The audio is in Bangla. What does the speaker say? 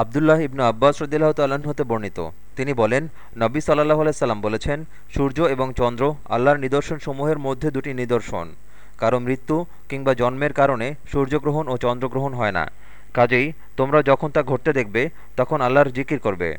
আবদুল্লাহ ইবনু আব্বাস রদিল্লাহ তাল্লাহ্ন হতে বর্ণিত। তিনি বলেন, নবী সাল্লাহ আলাইসাল্লাম বলেছেন, সূর্য এবং চন্দ্র আল্লাহর নিদর্শনসমূহের মধ্যে দুটি নিদর্শন। কারও মৃত্যু কিংবা জন্মের কারণে সূর্যগ্রহণ ও চন্দ্রগ্রহণ হয় না। কাজেই তোমরা যখন তা ঘটতে দেখবে, তখন আল্লাহর জিকির করবে।